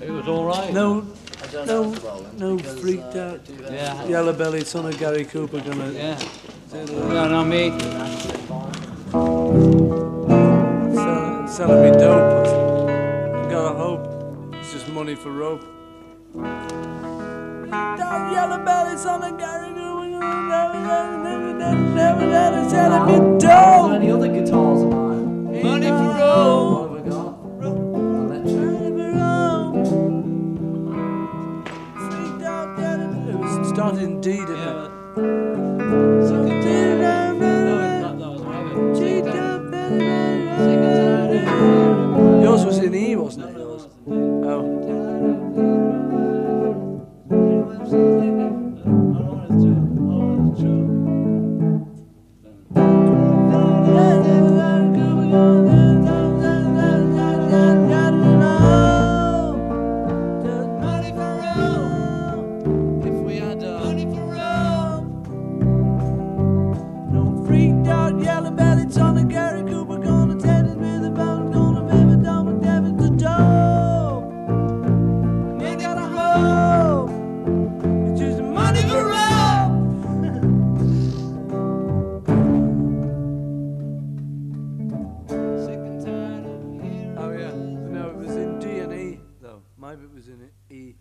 It was all right. No, No, no, because, freaked uh, out. I do have Yeah. Yellow bellied son of Gary Cooper gonna Yeah. do the- No, no, me. sell, selling me dope. Gotta hope. It's just money for rope. Down yellow bellied son of Gary Cooper never, never, never, never, never, never selling me Are there yellow- It was started in D, didn't Yeah, it? but- No, it's not those, whatever. Yours was in E, wasn't it? Oh. Though. Maybe it was in E.